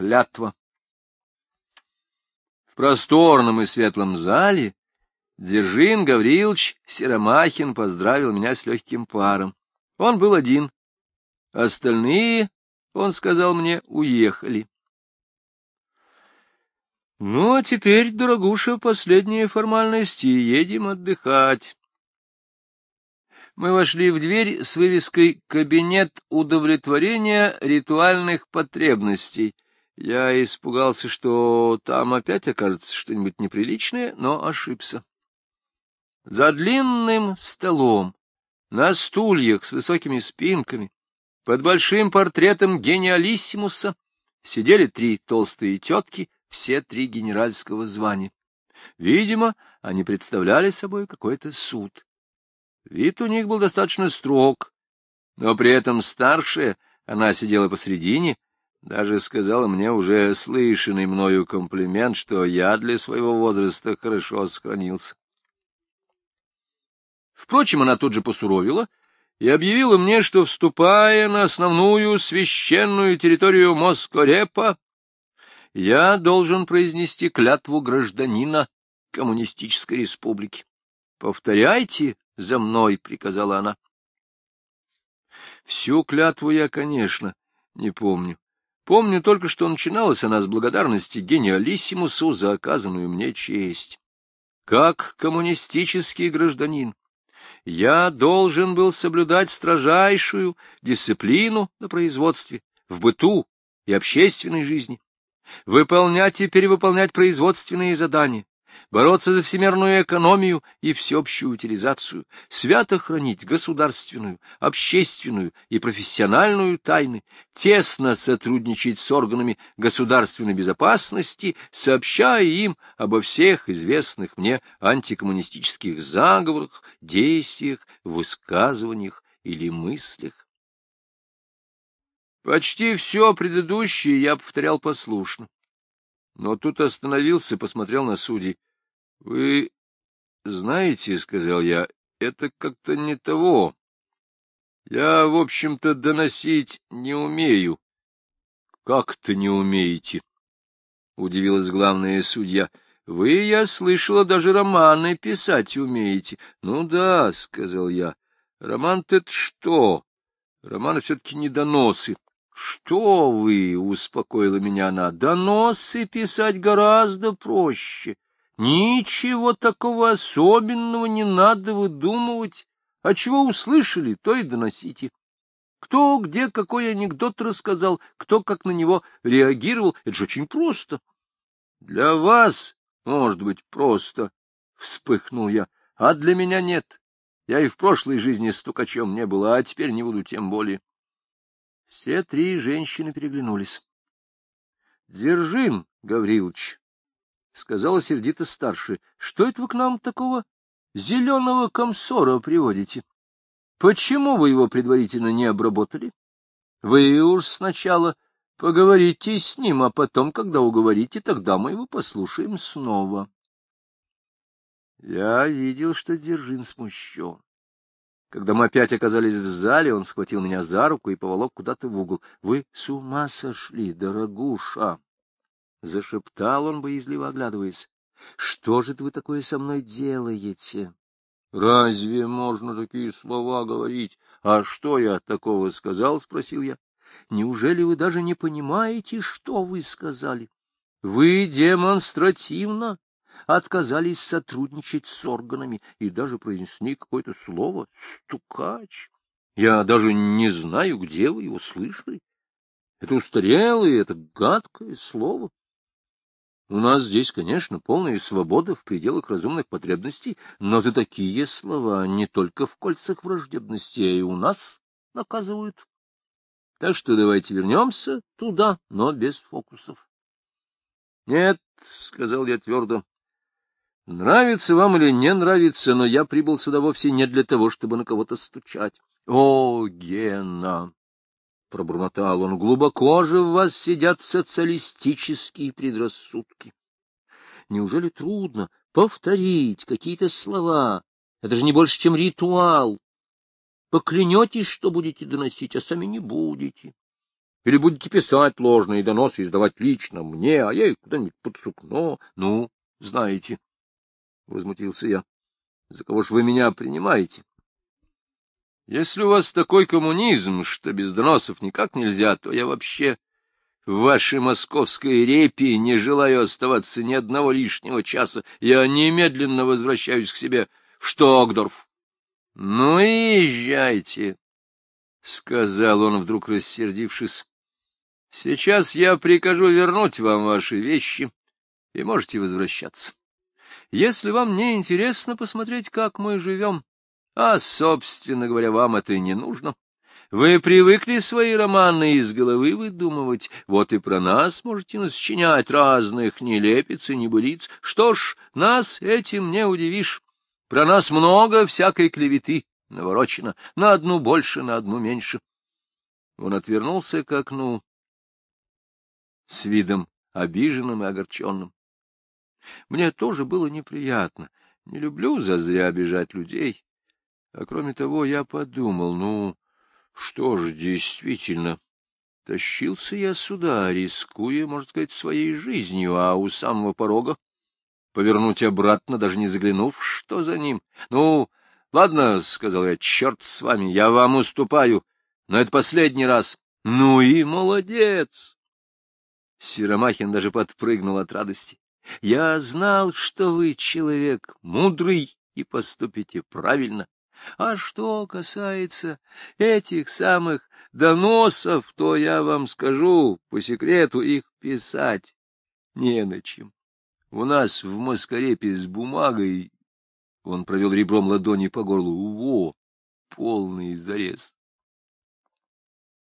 Клятва. В просторном и светлом зале Дзержин Гаврилович Серомахин поздравил меня с легким паром. Он был один. Остальные, он сказал мне, уехали. Ну, а теперь, дорогуша, последние формальности, едем отдыхать. Мы вошли в дверь с вывеской «Кабинет удовлетворения ритуальных потребностей». Я испугался, что там опять окажется что-нибудь неприличное, но ошибся. За длинным столом, на стульях с высокими спинками, под большим портретом гениалиссимуса сидели три толстые тетки, все три генеральского звания. Видимо, они представляли собой какой-то суд. Вид у них был достаточно строг, но при этом старшая, она сидела посредине, даже сказала мне уже слышанный мною комплимент, что я для своего возраста хорошо сохранился. Впрочем, она тут же посуровила и объявила мне, что, вступая на основную священную территорию Москорепа, я должен произнести клятву гражданина коммунистической республики. Повторяйте за мной, — приказала она. Всю клятву я, конечно, не помню. Помню только, что начиналась она с благодарности гениалиссимусу за оказанную мне честь. Как коммунистический гражданин, я должен был соблюдать строжайшую дисциплину на производстве, в быту и общественной жизни, выполнять и перевыполнять производственные задания, бороться за всемирную экономию и всеобщую утилизацию, свято хранить государственную, общественную и профессиональную тайны, тесно сотрудничать с органами государственной безопасности, сообщая им обо всех известных мне антикоммунистических заговорах, действиях, высказываниях или мыслях. Почти все предыдущее я повторял послушно. Но тут остановился, посмотрел на судей. — Вы знаете, — сказал я, — это как-то не того. Я, в общем-то, доносить не умею. — Как-то не умеете? — удивилась главная судья. — Вы, я слышала, даже романы писать умеете. — Ну да, — сказал я. — Роман-то это что? Романы все-таки не доносы. — Что вы? — успокоила меня она. — Доносы писать гораздо проще. — Ничего такого особенного не надо выдумывать. А чего услышали, то и доносите. Кто где какой анекдот рассказал, кто как на него реагировал, это же очень просто. — Для вас, может быть, просто, — вспыхнул я, — а для меня нет. Я и в прошлой жизни стукачом не был, а теперь не буду тем более. Все три женщины переглянулись. — Дзержин Гаврилович, — сказала сердито старшая, — что это вы к нам такого зеленого комсора приводите? Почему вы его предварительно не обработали? Вы уж сначала поговорите с ним, а потом, когда уговорите, тогда мы его послушаем снова. Я видел, что Дзержин смущен. Когда мы опять оказались в зале, он схватил меня за руку и поволок куда-то в угол. — Вы с ума сошли, дорогуша! — зашептал он, боязливо оглядываясь. — Что же вы такое со мной делаете? — Разве можно такие слова говорить? — А что я такого сказал? — спросил я. — Неужели вы даже не понимаете, что вы сказали? Вы демонстративно отказались сотрудничать с органами и даже произнесли какое-то слово «стукач». Я даже не знаю, где вы его слышали. Это устарелое, это гадкое слово. У нас здесь, конечно, полная свобода в пределах разумных потребностей, но за такие слова не только в кольцах враждебности, а и у нас наказывают. Так что давайте вернемся туда, но без фокусов. — Нет, — сказал я твердо, — нравится вам или не нравится, но я прибыл сюда вовсе не для того, чтобы на кого-то стучать. — О, Гена! — пробормотал он, — глубоко же в вас сидят социалистические предрассудки. Неужели трудно повторить какие-то слова? Это же не больше, чем ритуал. Поклянетесь, что будете доносить, а сами не будете. Или будете писать ложные доносы и сдавать лично мне, а я их куда-нибудь под сукно. Ну, знаете, — возмутился я, — за кого ж вы меня принимаете? Если у вас такой коммунизм, что без доносов никак нельзя, то я вообще в вашей московской репе не желаю оставаться ни одного лишнего часа. Я немедленно возвращаюсь к себе в Штокдорф. — Ну и езжайте, — сказал он, вдруг рассердившись. — Сейчас я прикажу вернуть вам ваши вещи, и можете возвращаться. Если вам не интересно посмотреть, как мы живем, а, собственно говоря, вам это и не нужно. Вы привыкли свои романы из головы выдумывать, вот и про нас можете насчинять разных нелепиц и небылиц. Что ж, нас этим не удивишь. Про нас много всякой клеветы наворочено, на одну больше, на одну меньше. Он отвернулся к окну с видом обиженным и огорченным. Мне тоже было неприятно. Не люблю зазря обижать людей. А кроме того, я подумал, ну, что ж, действительно, тащился я сюда, рискуя, можно сказать, своей жизнью, а у самого порога повернуть обратно, даже не заглянув, что за ним. Ну, ладно, — сказал я, — черт с вами, я вам уступаю, но это последний раз. Ну и молодец! Сиромахин даже подпрыгнул от радости. Я знал, что вы человек мудрый и поступите правильно. А что касается этих самых доносов, то я вам скажу, по секрету их писать не на чем. У нас в Москарепе с бумагой, он провел ребром ладони по горлу, во, полный зарез.